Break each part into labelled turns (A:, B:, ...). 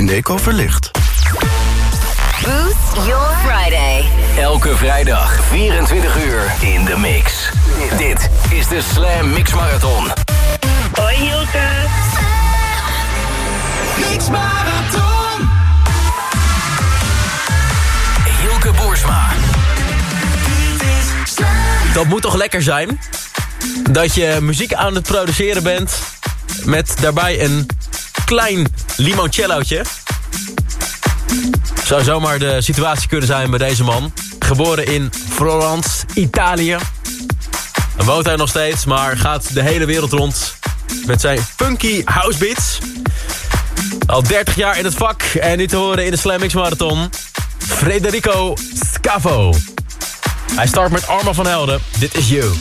A: Eneco verlicht.
B: Boost your Friday.
C: Elke vrijdag 24 uur in de mix. Dit is de Slam Mix Marathon.
D: Hoi Hilke.
E: Mix Marathon.
C: Hilke Boersma.
F: Dat moet toch lekker zijn? Dat je muziek aan het produceren bent... met daarbij een klein limoncellootje. Zou zomaar de situatie kunnen zijn bij deze man. Geboren in Florence, Italië. Dan woont hij nog steeds, maar gaat de hele wereld rond... met zijn funky housebeats. Al 30 jaar in het vak en nu te horen in de Slam Mix Marathon... Federico Scavo. Hij start met Arma van Helden. Dit is You.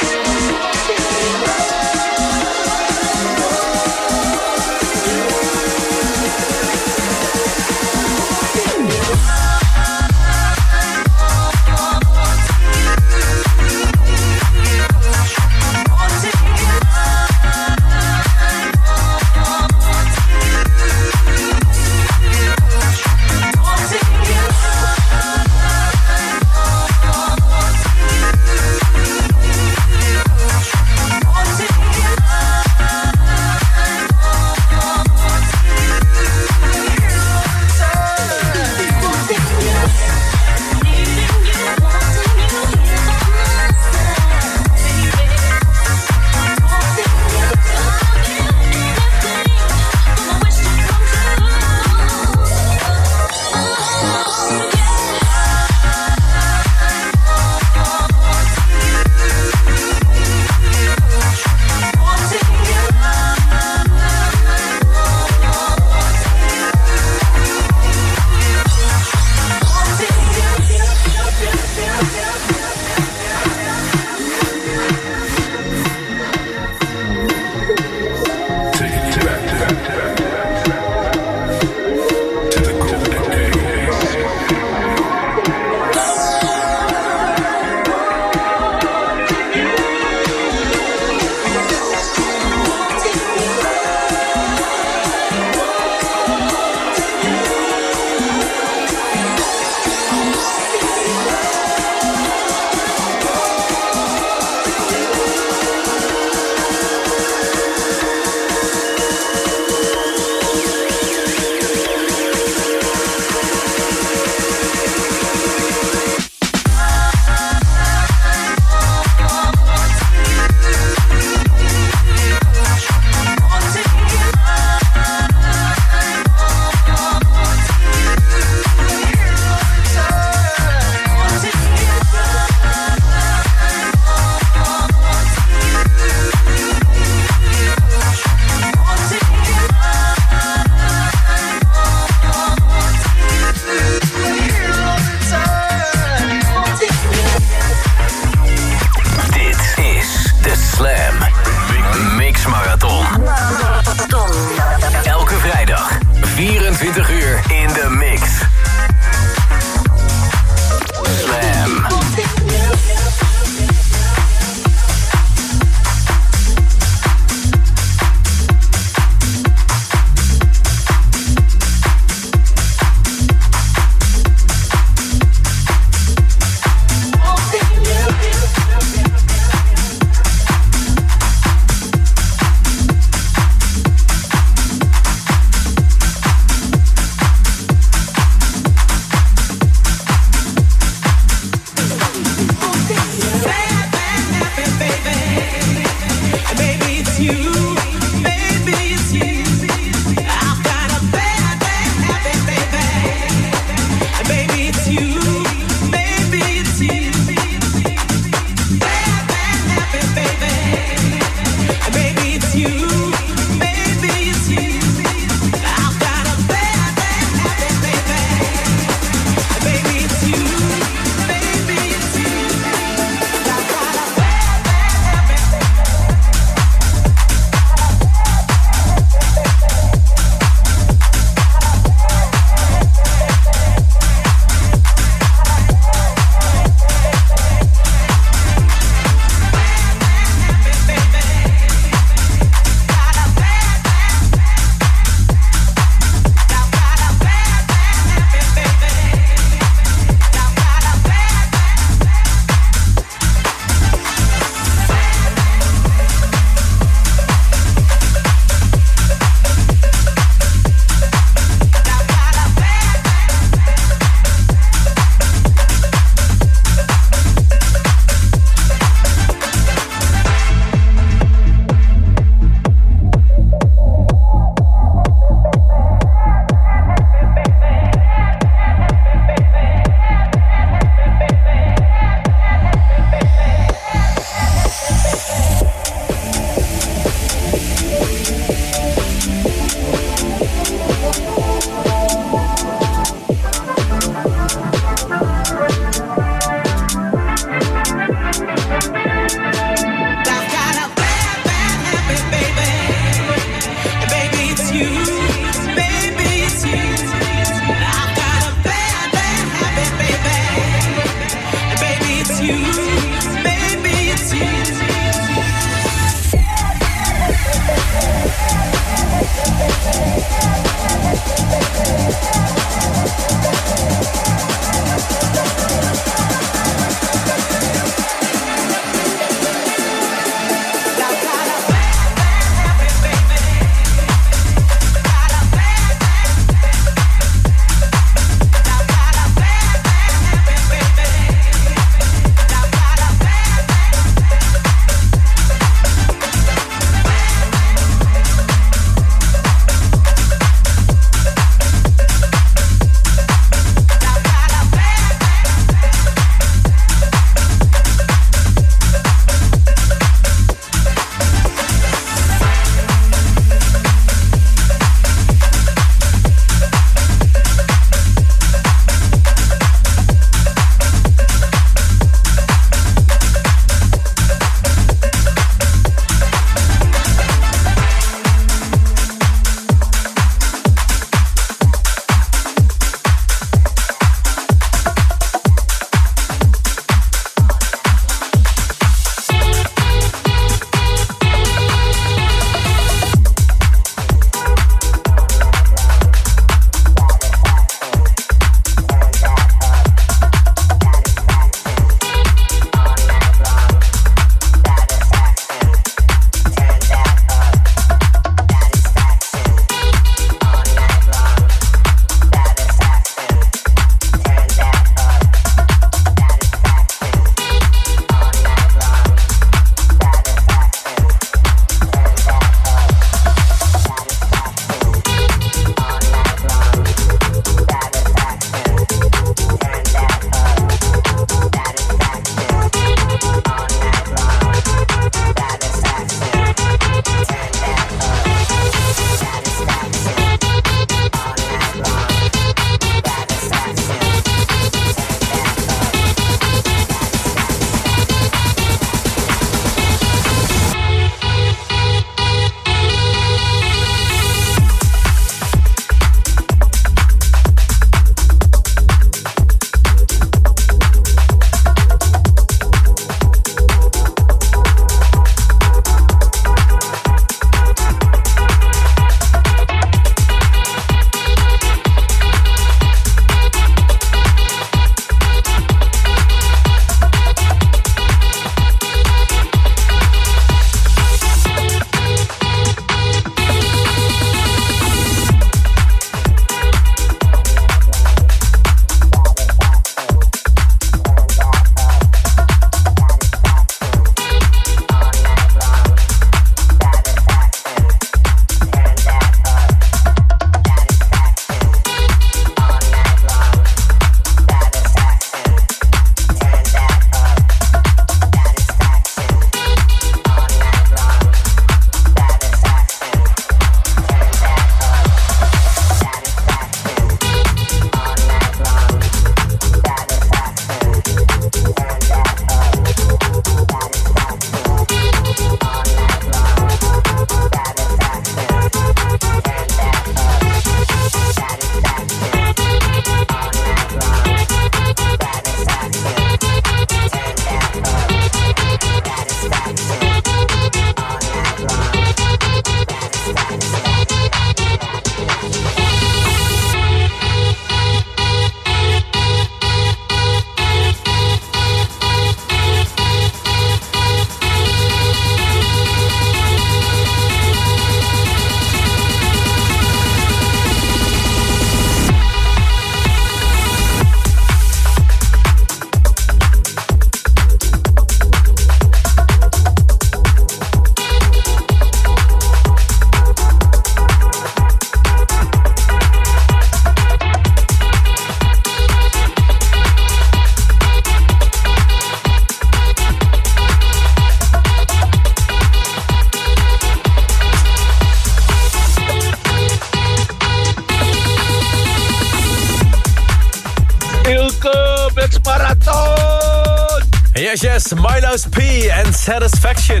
F: Milo's P en Satisfaction.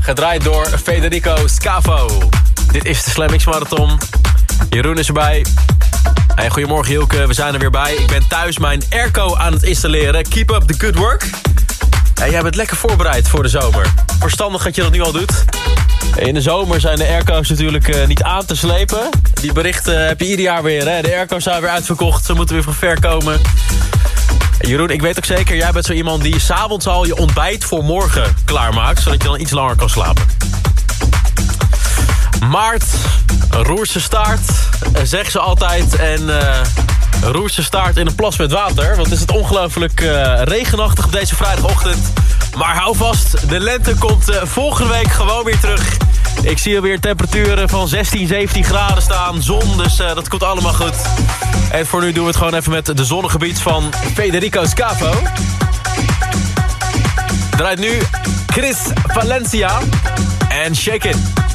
F: Gedraaid door Federico Scavo. Dit is de Slam X Marathon. Jeroen is erbij. Hey, goedemorgen Hilke, we zijn er weer bij. Ik ben thuis mijn airco aan het installeren. Keep up the good work. Hey, jij bent lekker voorbereid voor de zomer. Verstandig dat je dat nu al doet. In de zomer zijn de airco's natuurlijk uh, niet aan te slepen. Die berichten heb je ieder jaar weer. Hè? De airco's zijn weer uitverkocht. Ze moeten weer van ver komen. Jeroen, ik weet ook zeker, jij bent zo iemand die s'avonds al je ontbijt voor morgen klaarmaakt. Zodat je dan iets langer kan slapen. Maart, roerse staart, zeggen ze altijd. En uh, roerse staart in een plas met water. Want is het ongelooflijk uh, regenachtig op deze vrijdagochtend. Maar hou vast, de lente komt uh, volgende week gewoon weer terug. Ik zie alweer temperaturen van 16, 17 graden staan. Zon, dus dat komt allemaal goed. En voor nu doen we het gewoon even met de zonnegebied van Federico Scavo. Draait nu Chris Valencia en Shake It.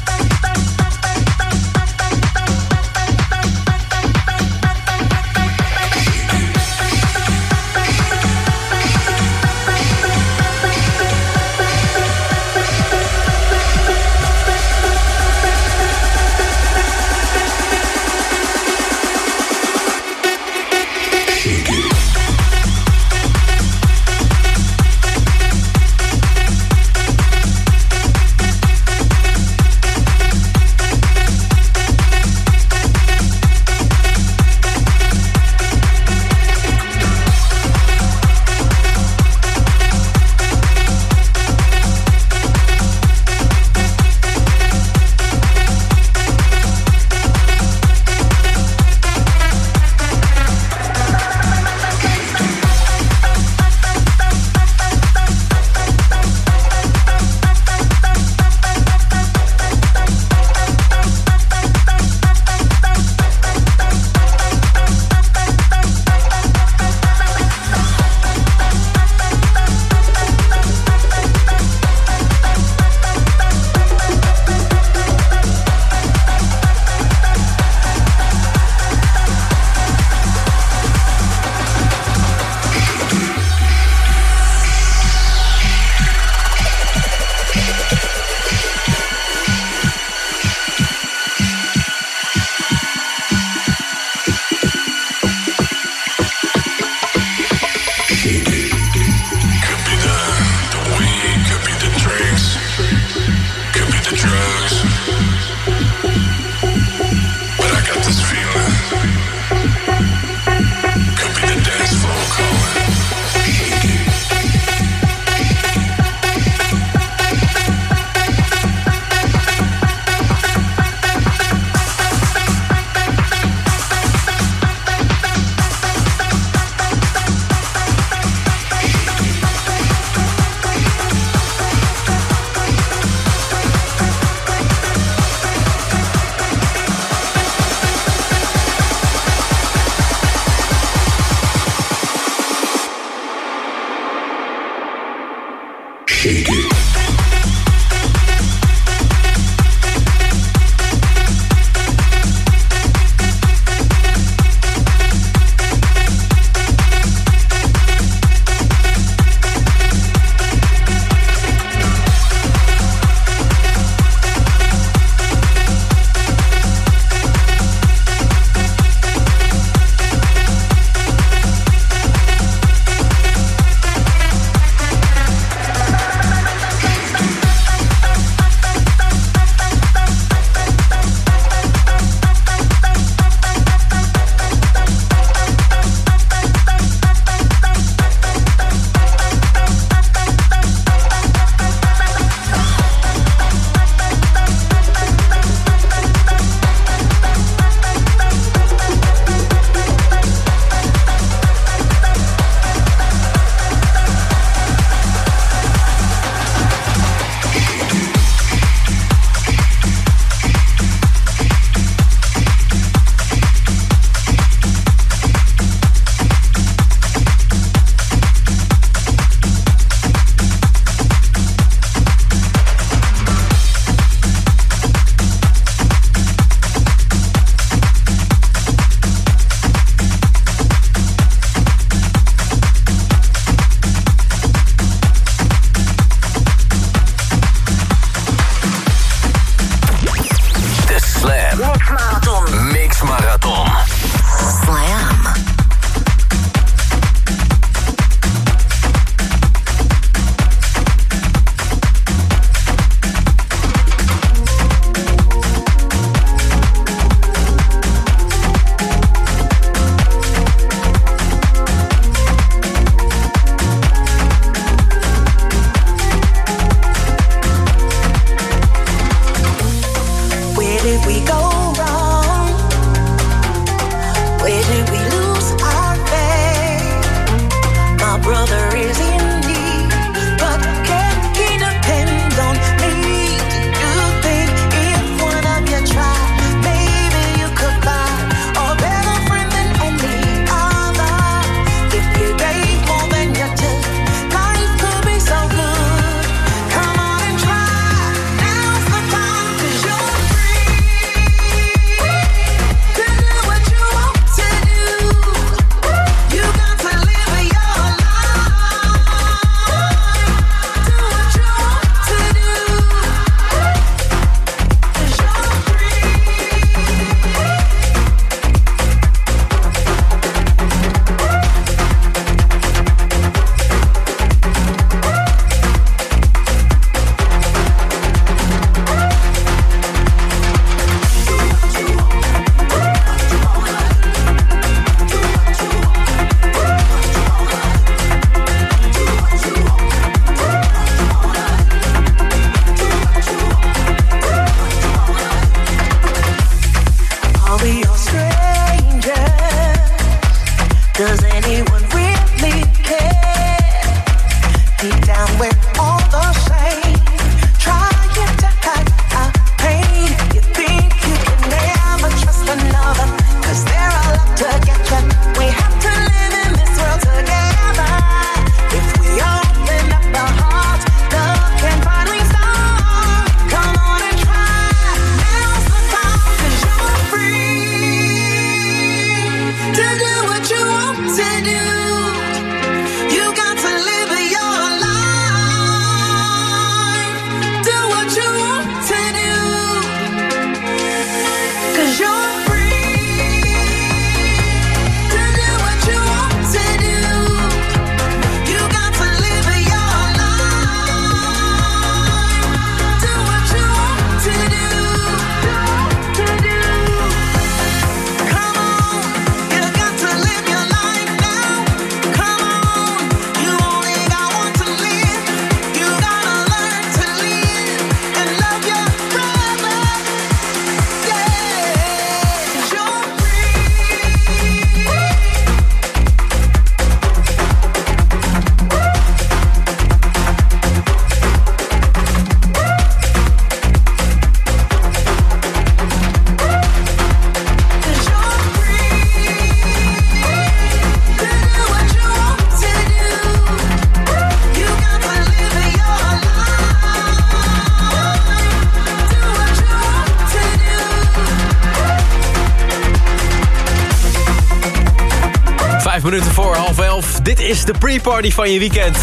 F: Dit is de pre-party van je weekend.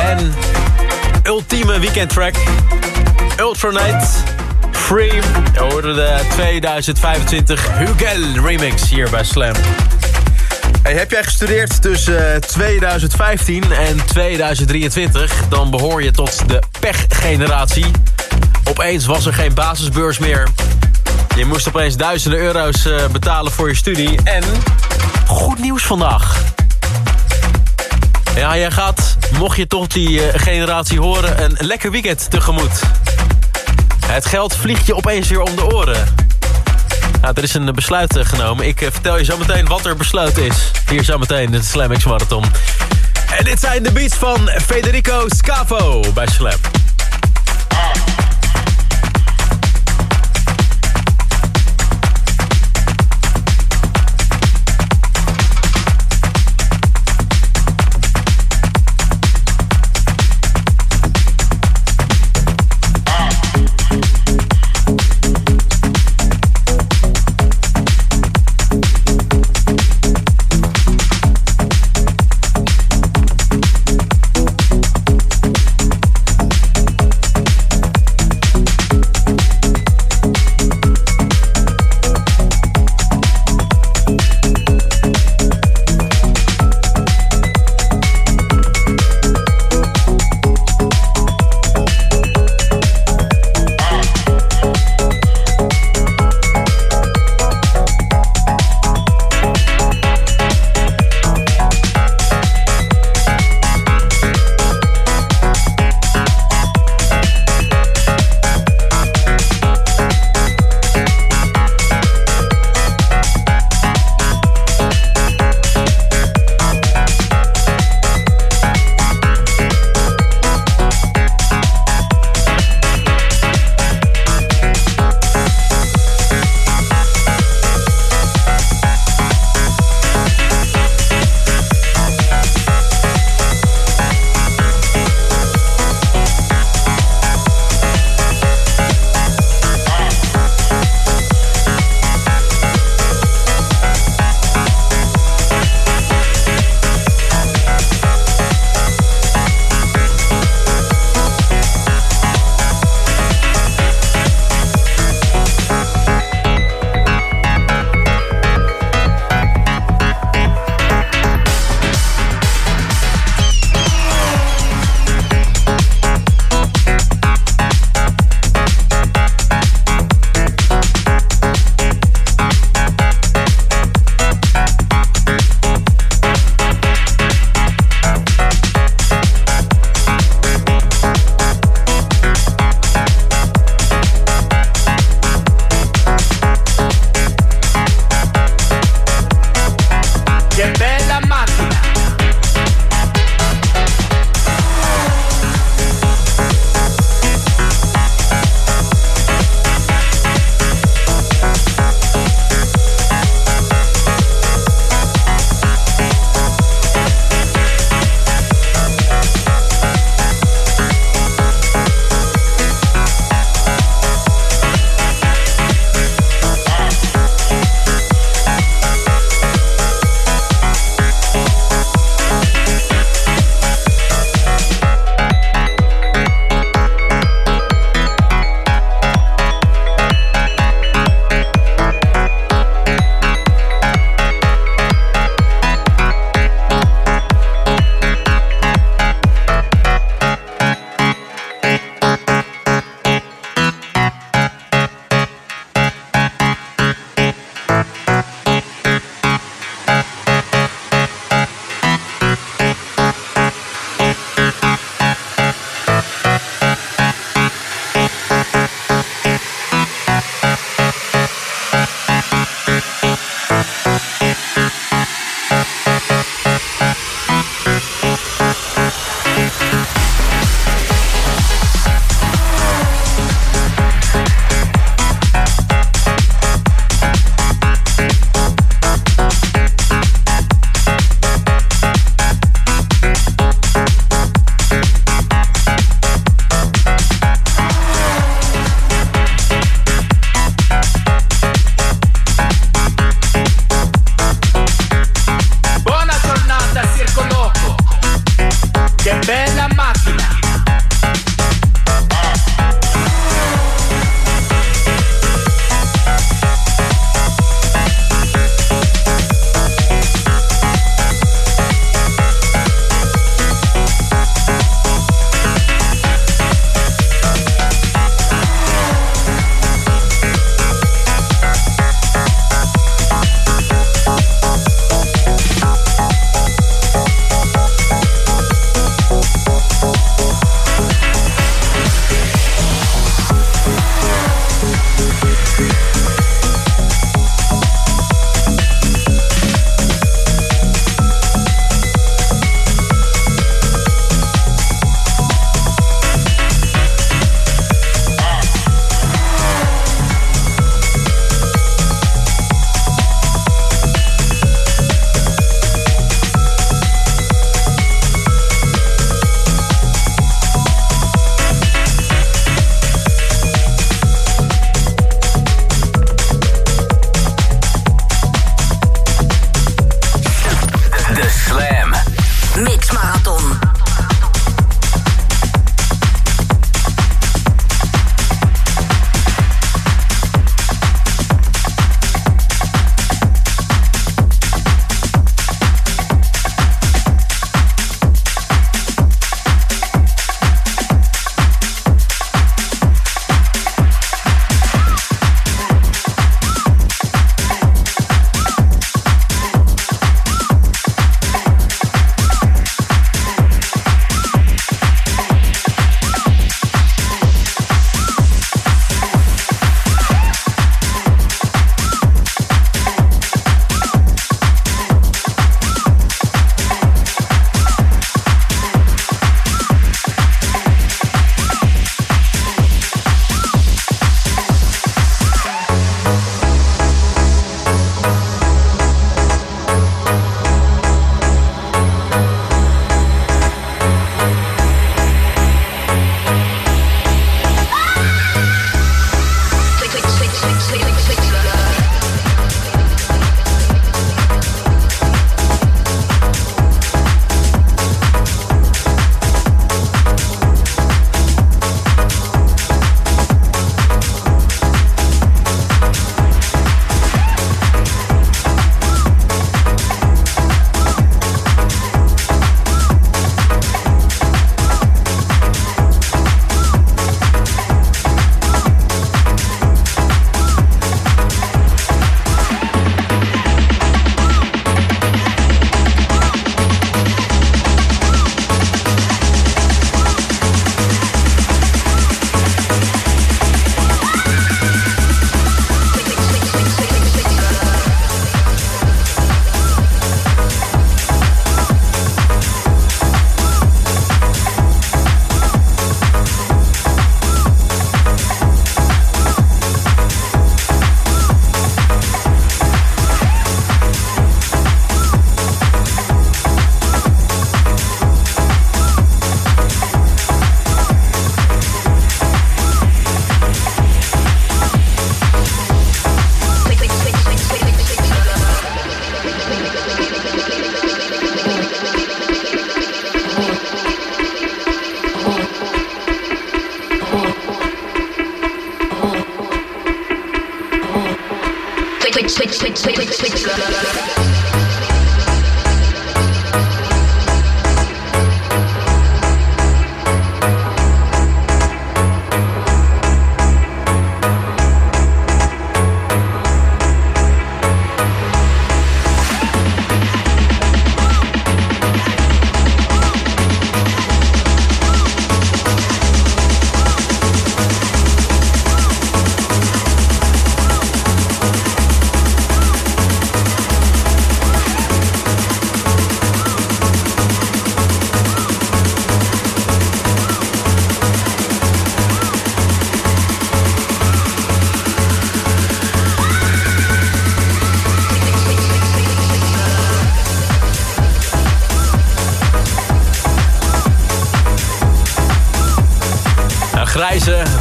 F: En ultieme weekendtrack. Ultra Night. Free. Je hoorde de 2025 Hugel remix hier bij Slam. Heb jij gestudeerd tussen 2015 en 2023... dan behoor je tot de pechgeneratie. Opeens was er geen basisbeurs meer. Je moest opeens duizenden euro's eh, betalen voor je studie. En goed nieuws vandaag. Ja, jij gaat, mocht je toch die uh, generatie horen, een lekker weekend tegemoet. Het geld vliegt je opeens weer om de oren. Nou, er is een besluit uh, genomen. Ik uh, vertel je zo meteen wat er besloten is. Hier zo meteen in de Slam X Marathon. En dit zijn de beats van Federico Scavo bij Slam.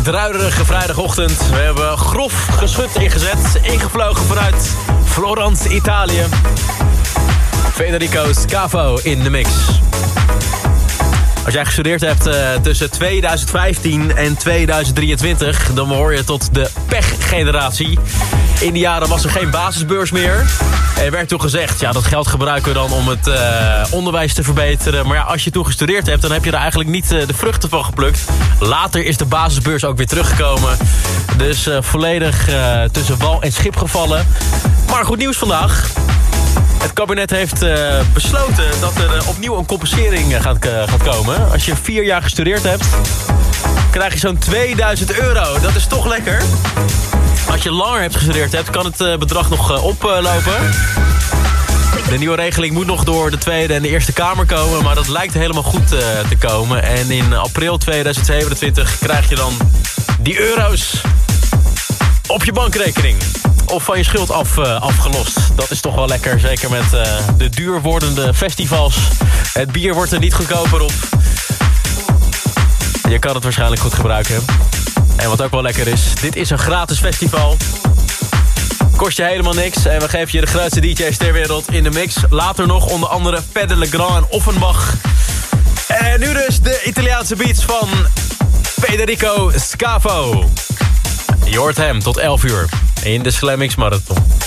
F: Druiderige vrijdagochtend. We hebben grof geschut ingezet, ingevlogen vanuit Florence, Italië. Federico Scavo in de mix. Als jij gestudeerd hebt uh, tussen 2015 en 2023... dan behoor je tot de pechgeneratie. In die jaren was er geen basisbeurs meer. Er werd toen gezegd, ja, dat geld gebruiken we dan om het uh, onderwijs te verbeteren. Maar ja, als je toen gestudeerd hebt, dan heb je er eigenlijk niet uh, de vruchten van geplukt. Later is de basisbeurs ook weer teruggekomen. Dus volledig tussen wal en schip gevallen. Maar goed nieuws vandaag. Het kabinet heeft besloten dat er opnieuw een compensering gaat, gaat komen. Als je vier jaar gestudeerd hebt, krijg je zo'n 2000 euro. Dat is toch lekker. Als je langer hebt gestudeerd hebt, kan het bedrag nog oplopen. De nieuwe regeling moet nog door de Tweede en de Eerste Kamer komen... maar dat lijkt helemaal goed te komen. En in april 2027 krijg je dan die euro's op je bankrekening of van je schuld af, afgelost. Dat is toch wel lekker, zeker met de duur wordende festivals. Het bier wordt er niet goedkoper op. Je kan het waarschijnlijk goed gebruiken. En wat ook wel lekker is, dit is een gratis festival. Kost je helemaal niks en we geven je de grootste DJ's ter wereld in de mix. Later nog onder andere Fede Legrand en Offenbach. En nu dus de Italiaanse beats van Federico Scavo. Je hoort hem tot 11 uur in de Slam Marathon.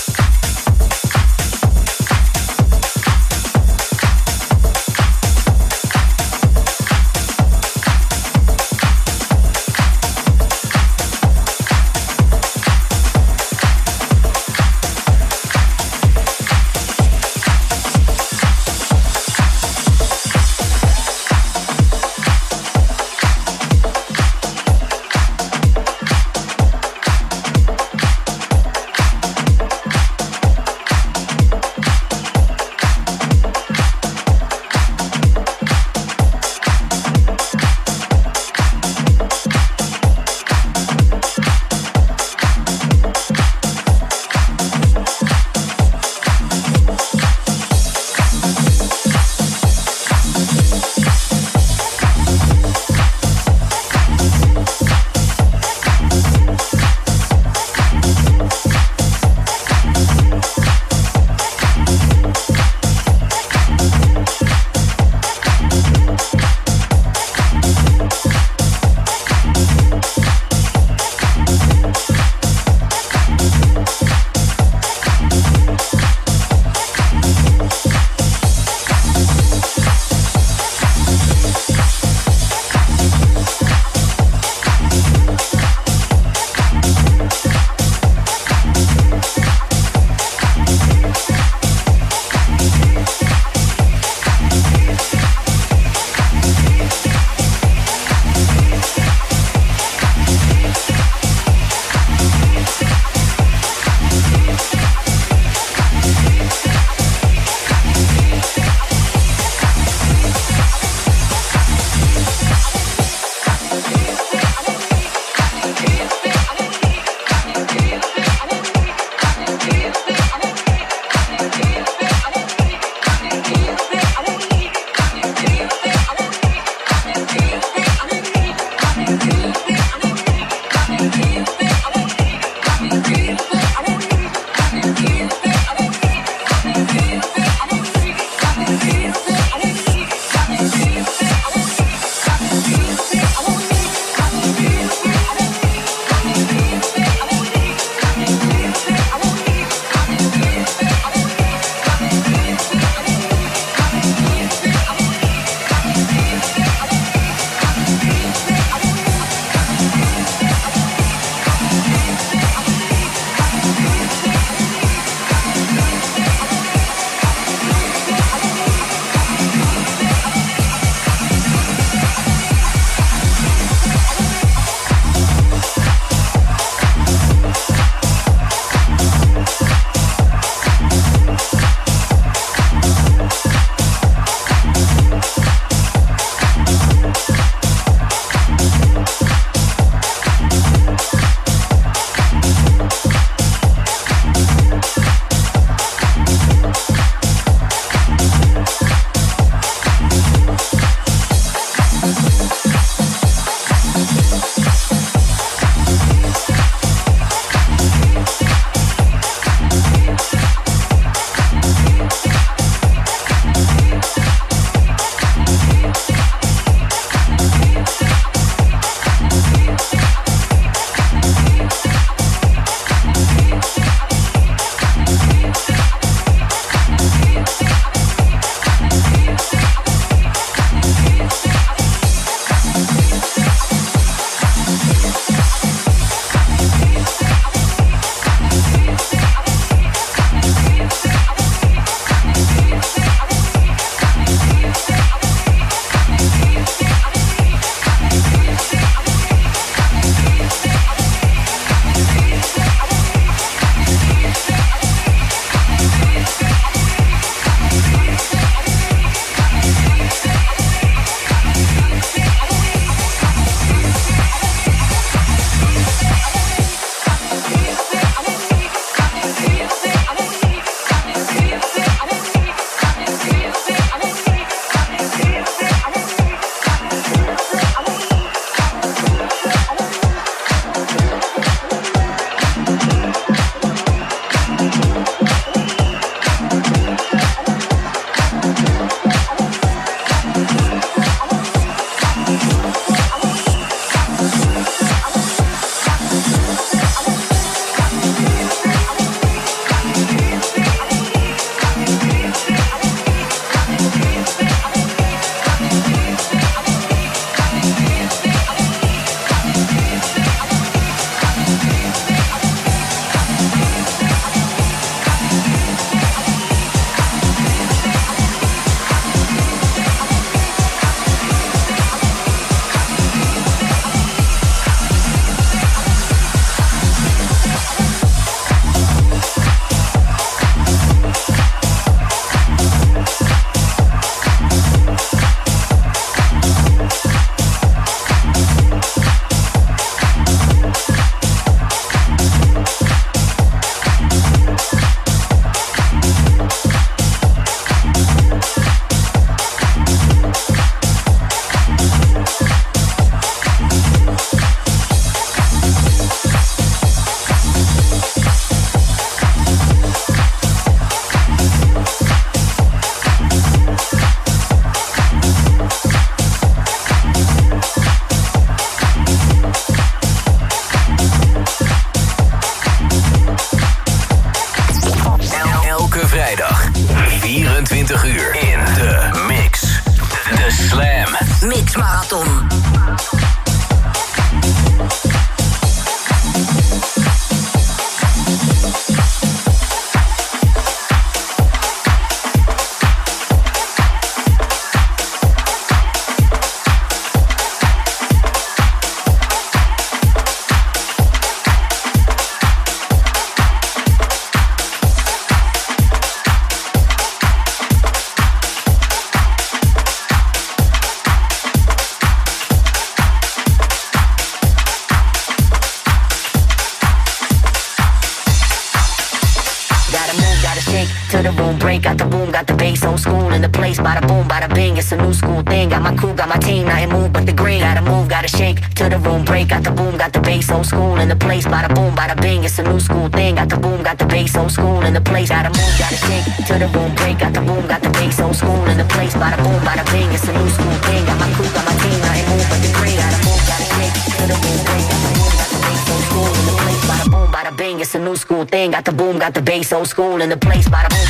A: old school in the place by the pool.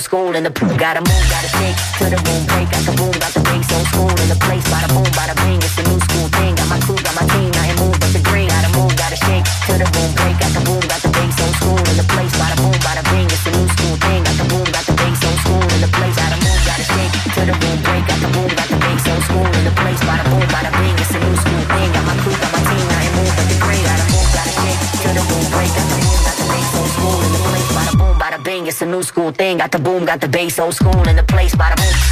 A: old school in the pool. Got a move, got a shake to the room break. Got the boom, got the bass, old school in the place. by the boom, by the bang, it's the new school thing. Got my crew, got my team. new school thing. Got the boom, got the bass, old school in the place by the boom.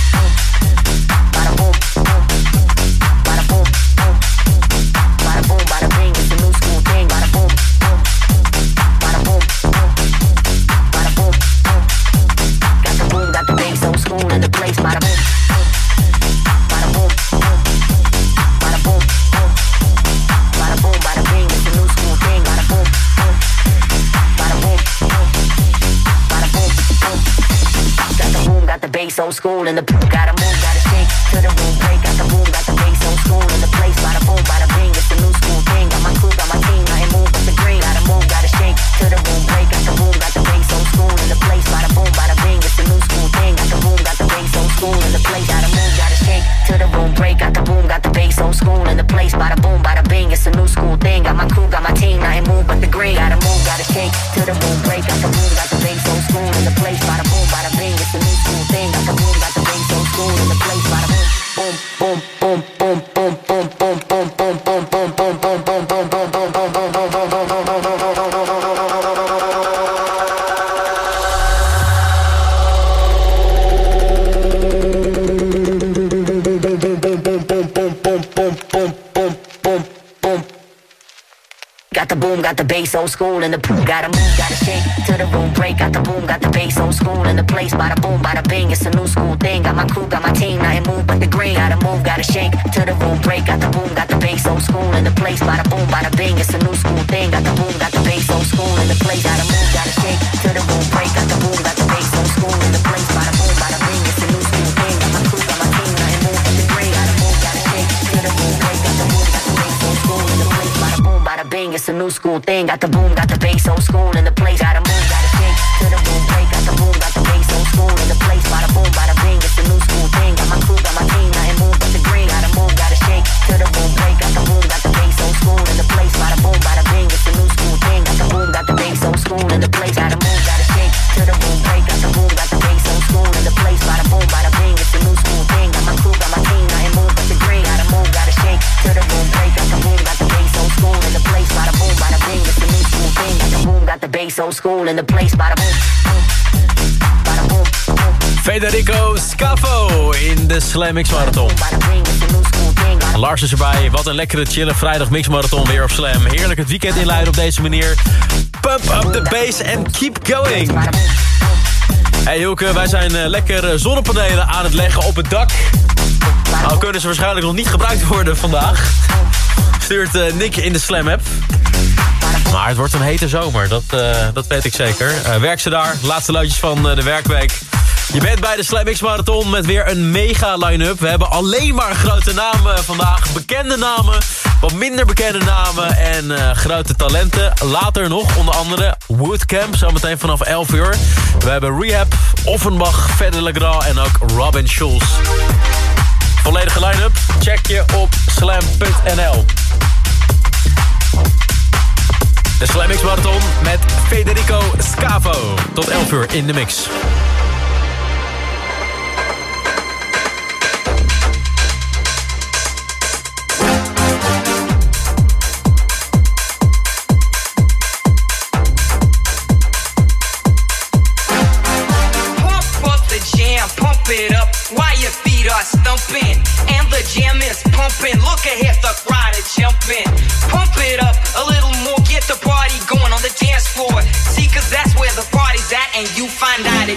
A: to the moon. old school in the pool. Gotta move, gotta shake to the room break. Got the boom, got the bass. Old school in the place. Bada boom, bada bing. It's a new school thing. Got my crew, got my team. I ain't move but the green. Gotta move, gotta shake to the room break. Got the boom, got the bass. Old school in the place. Bada boom, bada bing. It's a new thing I could boom.
F: Federico Scafo in de Slam Mix Marathon. Lars is erbij. Wat een lekkere, chille vrijdag Mix Marathon weer op Slam. Heerlijk het weekend inleiden op deze manier. Pump up the bass and keep going. Hey Hilke, wij zijn eh, lekker eh, zonnepanelen aan het leggen op het dak. Al kunnen ze waarschijnlijk nog niet gebruikt worden vandaag. Stuurt eh, Nick in de Slam app. Maar het wordt een hete zomer, dat, eh, dat weet ik zeker. Eh, werk ze daar, laatste luidjes van eh, de werkweek. Je bent bij de Slam X Marathon met weer een mega line-up. We hebben alleen maar grote namen vandaag. Bekende namen, wat minder bekende namen en grote talenten. Later nog onder andere Woodcamp, zometeen vanaf 11 uur. We hebben Rehab, Offenbach, Verder en ook Robin Schulz. Volledige line-up, check je op slam.nl. De Slam Marathon met Federico Scavo. Tot 11 uur in de mix.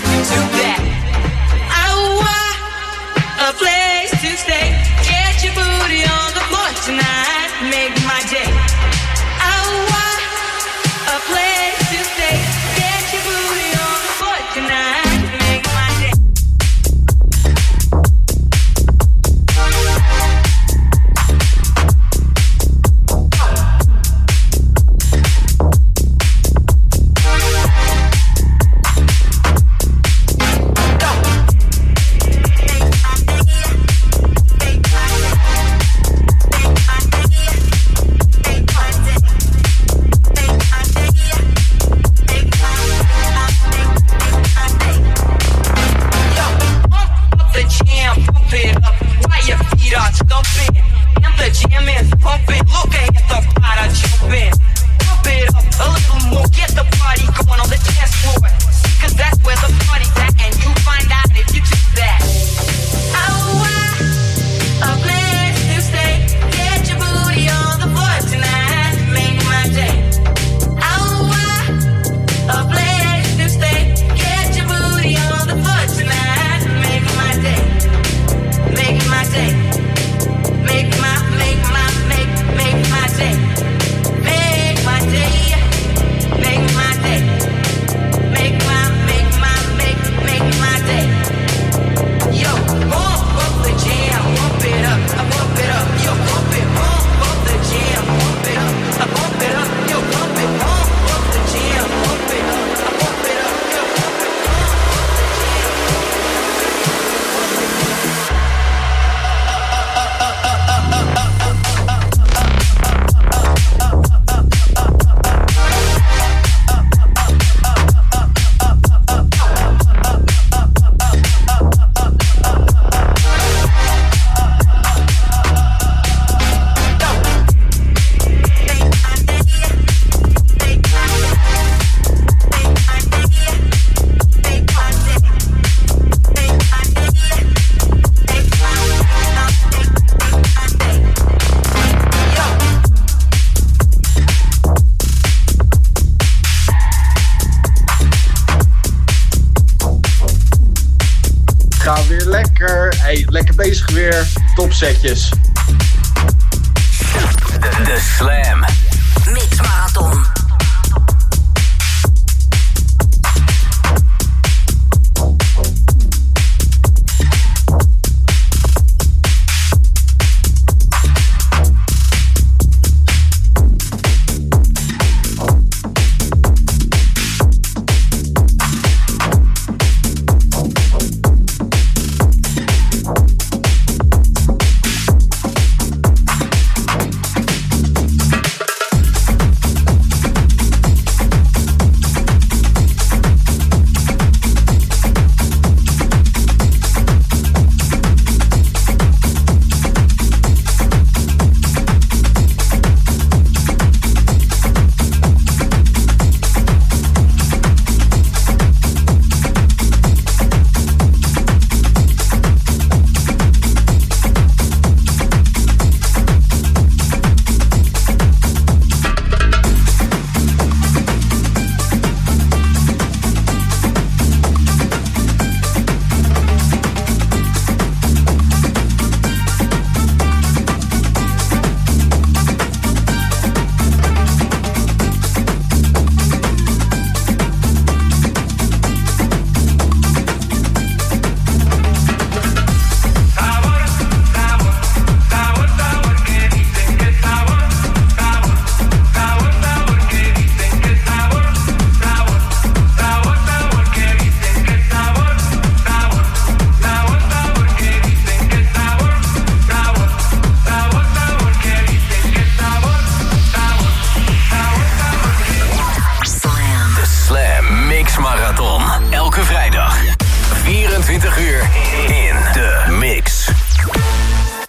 B: to that. I want a place to stay. Lekker bezig weer. Topsetjes.